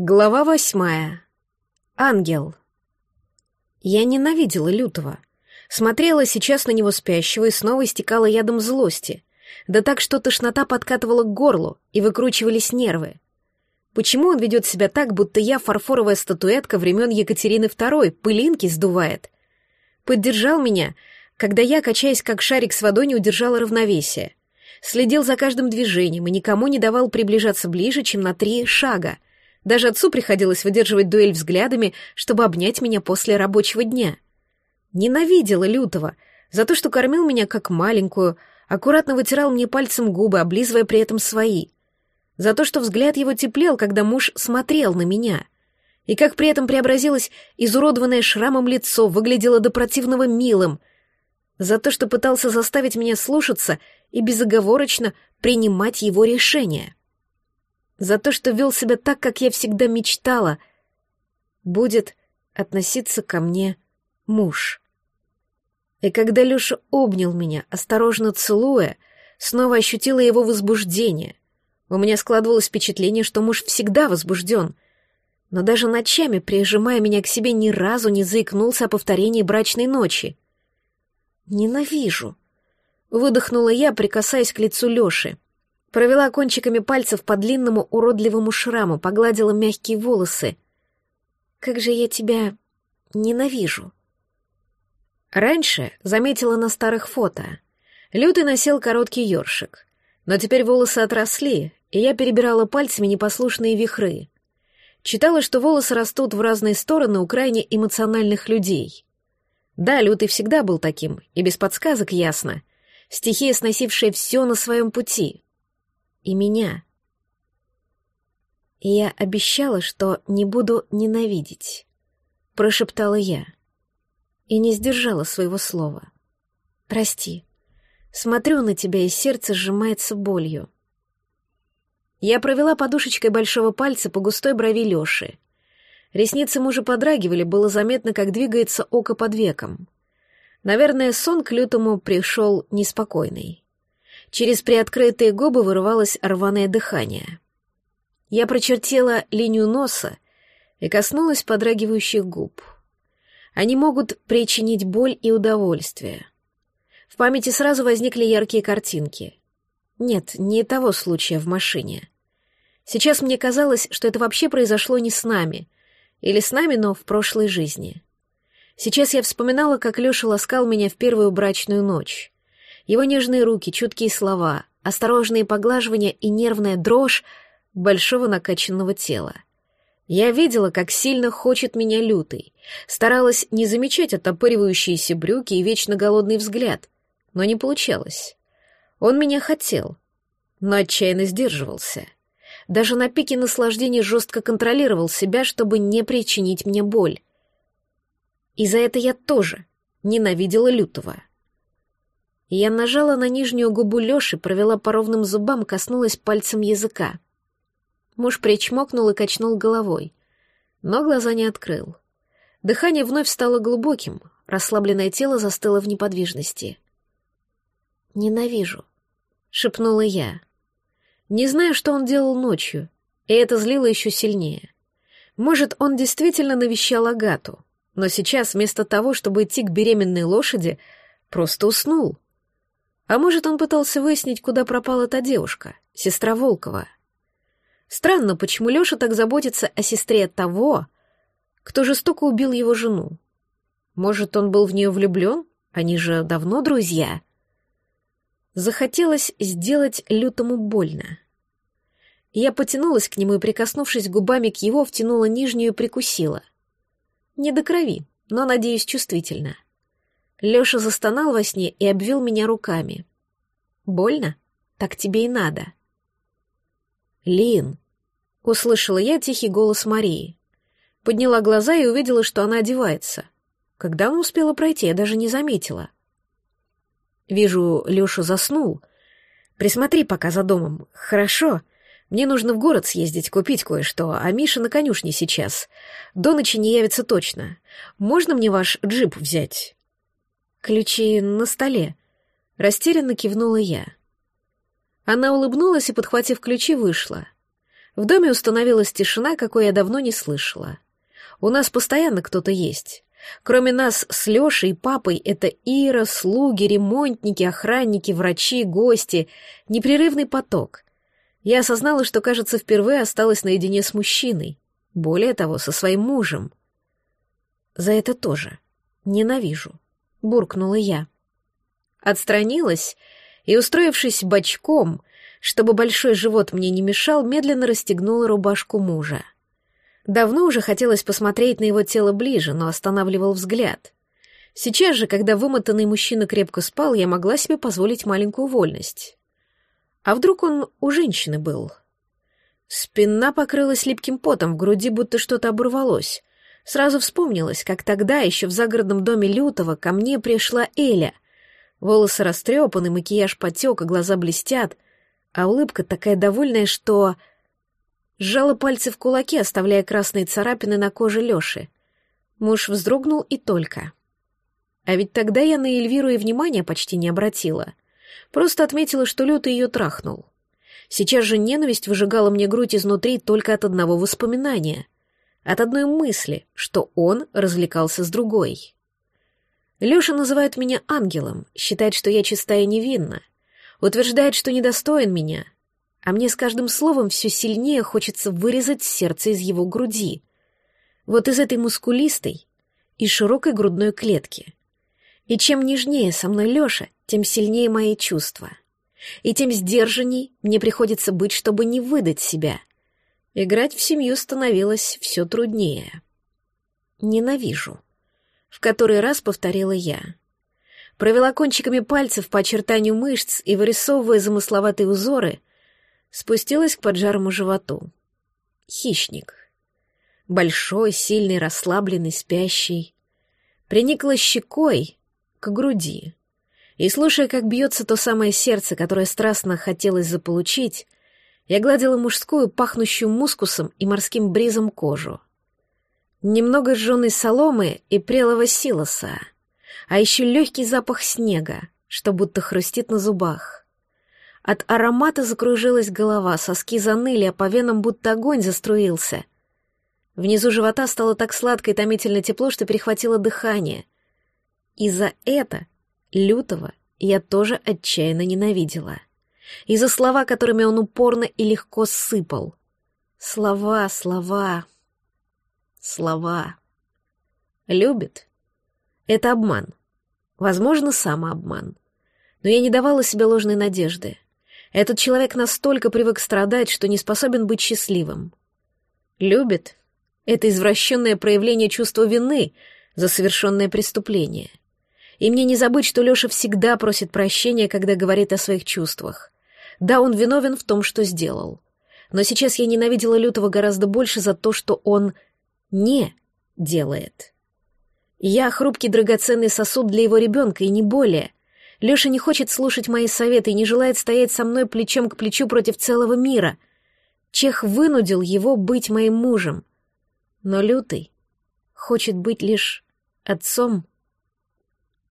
Глава восьмая. Ангел. Я ненавидела Лютого. Смотрела сейчас на него спящего и снова истекала ядом злости. Да так, что тошнота подкатывала к горлу, и выкручивались нервы. Почему он ведет себя так, будто я фарфоровая статуэтка времен Екатерины II, пылинки сдувает? Поддержал меня, когда я, качаясь как шарик с водой, не удержала равновесия. Следил за каждым движением и никому не давал приближаться ближе, чем на три шага — даже отцу приходилось выдерживать дуэль взглядами, чтобы обнять меня после рабочего дня. Ненавидела лютого за то, что кормил меня как маленькую, аккуратно вытирал мне пальцем губы, облизывая при этом свои. За то, что взгляд его теплел, когда муж смотрел на меня. И как при этом преобразилось изуродованное шрамом лицо, выглядело до противного милым. За то, что пытался заставить меня слушаться и безоговорочно принимать его решения за то, что вел себя так, как я всегда мечтала, будет относиться ко мне муж. И когда Леша обнял меня, осторожно целуя, снова ощутила его возбуждение. У меня складывалось впечатление, что муж всегда возбужден, но даже ночами, прижимая меня к себе, ни разу не заикнулся о повторении брачной ночи. «Ненавижу», — выдохнула я, прикасаясь к лицу Леши. Провела кончиками пальцев по длинному уродливому шраму, погладила мягкие волосы. «Как же я тебя ненавижу!» Раньше заметила на старых фото. Лютый носил короткий ёршик, но теперь волосы отросли, и я перебирала пальцами непослушные вихры. Читала, что волосы растут в разные стороны у крайне эмоциональных людей. Да, Лютый всегда был таким, и без подсказок ясно. Стихия, сносившая все на своем пути и меня. Я обещала, что не буду ненавидеть, прошептала я. И не сдержала своего слова. Прости. Смотрю на тебя, и сердце сжимается болью. Я провела подушечкой большого пальца по густой брови Лёши. Ресницы мужа подрагивали, было заметно, как двигается око под веком. Наверное, сон к лютому пришел неспокойный. Через приоткрытые губы вырывалось рваное дыхание. Я прочертила линию носа и коснулась подрагивающих губ. Они могут причинить боль и удовольствие. В памяти сразу возникли яркие картинки. Нет, не того случая в машине. Сейчас мне казалось, что это вообще произошло не с нами, или с нами, но в прошлой жизни. Сейчас я вспоминала, как Лёша ласкал меня в первую брачную ночь. Его нежные руки, чуткие слова, осторожные поглаживания и нервная дрожь большого накачанного тела. Я видела, как сильно хочет меня лютый, старалась не замечать оттопыривающиеся брюки и вечно голодный взгляд, но не получалось. Он меня хотел, но отчаянно сдерживался. Даже на пике наслаждения жестко контролировал себя, чтобы не причинить мне боль. И за это я тоже ненавидела лютого. Я нажала на нижнюю губу Лёши, провела по ровным зубам, коснулась пальцем языка. Муж причмокнул и качнул головой, но глаза не открыл. Дыхание вновь стало глубоким, расслабленное тело застыло в неподвижности. «Ненавижу», — шепнула я. Не знаю, что он делал ночью, и это злило еще сильнее. Может, он действительно навещал Агату, но сейчас вместо того, чтобы идти к беременной лошади, просто уснул. А может, он пытался выяснить, куда пропала та девушка, сестра Волкова. Странно, почему Лёша так заботится о сестре того, кто жестоко убил его жену. Может, он был в нее влюблен? Они же давно друзья. Захотелось сделать лютому больно. Я потянулась к нему и, прикоснувшись губами к его, втянула нижнюю и прикусила. Не до крови, но, надеюсь, чувствительно. — Лёша застонал во сне и обвил меня руками. «Больно? Так тебе и надо». «Лин!» — услышала я тихий голос Марии. Подняла глаза и увидела, что она одевается. Когда она успела пройти, я даже не заметила. Вижу, Лёша заснул. Присмотри пока за домом. Хорошо. Мне нужно в город съездить, купить кое-что, а Миша на конюшне сейчас. До ночи не явится точно. Можно мне ваш джип взять?» Ключи на столе. Растерянно кивнула я. Она улыбнулась и, подхватив ключи, вышла. В доме установилась тишина, какой я давно не слышала. У нас постоянно кто-то есть. Кроме нас с Лешей и папой, это Ира, слуги, ремонтники, охранники, врачи, гости. Непрерывный поток. Я осознала, что, кажется, впервые осталась наедине с мужчиной. Более того, со своим мужем. За это тоже. Ненавижу. Буркнула я. Отстранилась и, устроившись бочком, чтобы большой живот мне не мешал, медленно расстегнула рубашку мужа. Давно уже хотелось посмотреть на его тело ближе, но останавливал взгляд. Сейчас же, когда вымотанный мужчина крепко спал, я могла себе позволить маленькую вольность. А вдруг он у женщины был? Спина покрылась липким потом, в груди будто что-то оборвалось. Сразу вспомнилось, как тогда, еще в загородном доме Лютого, ко мне пришла Эля. Волосы растрепаны, макияж потек, а глаза блестят, а улыбка такая довольная, что сжала пальцы в кулаки, оставляя красные царапины на коже Лёши. Муж вздрогнул и только. А ведь тогда я на Эльвиру и внимания почти не обратила. Просто отметила, что Лютый ее трахнул. Сейчас же ненависть выжигала мне грудь изнутри только от одного воспоминания. От одной мысли, что он развлекался с другой. Лёша называет меня ангелом, считает, что я чистая и невинна. Утверждает, что недостоин меня — а мне с каждым словом все сильнее хочется вырезать сердце из его груди. Вот из этой мускулистой и широкой грудной клетки. И чем нежнее со мной Лёша, тем сильнее мои чувства. И тем сдержанней мне приходится быть, чтобы не выдать себя. Играть в семью становилось все труднее. Ненавижу. В который раз повторила я. Провела кончиками пальцев по очертанию мышц и, вырисовывая замысловатые узоры, спустилась к поджарому животу. Хищник. Большой, сильный, расслабленный, спящий. Приникла щекой к груди. И, слушая, как бьется то самое сердце, которое страстно хотелось заполучить, я гладила мужскую, пахнущую мускусом и морским бризом кожу. Немного сжженной соломы и прелого силоса, а еще легкий запах снега, что будто хрустит на зубах. От аромата закружилась голова, соски заныли, а по венам будто огонь заструился. Внизу живота стало так сладко и томительно тепло, что перехватило дыхание. И за это, лютого, я тоже отчаянно ненавидела. И за слова, которыми он упорно и легко сыпал. Слова, слова, слова. Любит. Это обман. Возможно, самообман. Но я не давала себе ложной надежды. Этот человек настолько привык страдать, что не способен быть счастливым. Любит — это извращенное проявление чувства вины за совершенное преступление. И мне не забыть, что Леша всегда просит прощения, когда говорит о своих чувствах. Да, он виновен в том, что сделал. Но сейчас я ненавидела Лютого гораздо больше за то, что он не делает. Я хрупкий драгоценный сосуд для его ребенка, и не более. Леша не хочет слушать мои советы и не желает стоять со мной плечом к плечу против целого мира. Чех вынудил его быть моим мужем. Но Лютый хочет быть лишь отцом